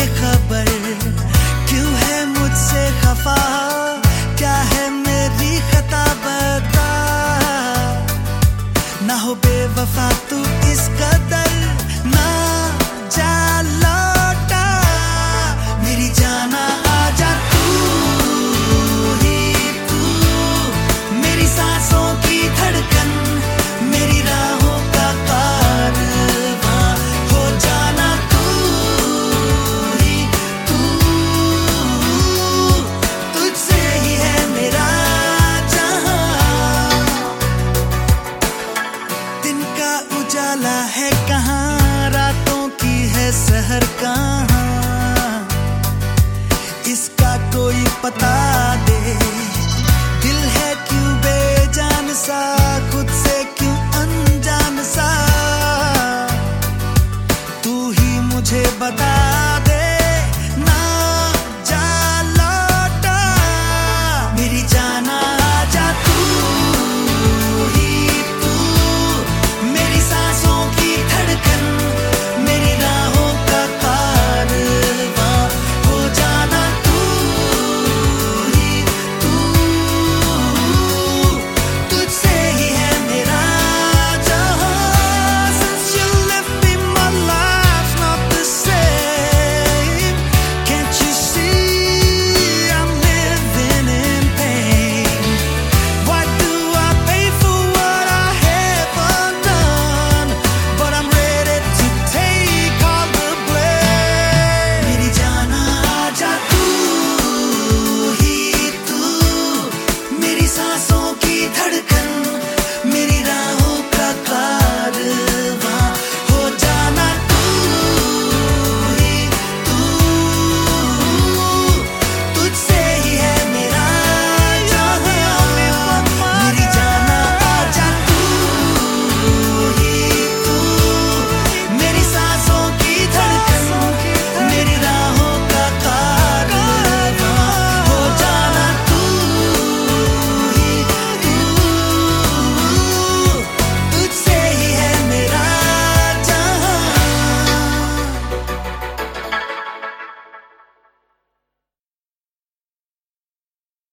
बेखबर, क्यों है मुझसे खफा? क्या है मेरी खता बता? ना हो बेवफा, तू इस कदर निकाला है कहाँ? रातों की है शहर कहाँ? इसका कोई पता दे। दिल है क्यों बेजान सा? खुद से क्यों अनजान सा? तू ही मुझे बता दे। जा मेरी जान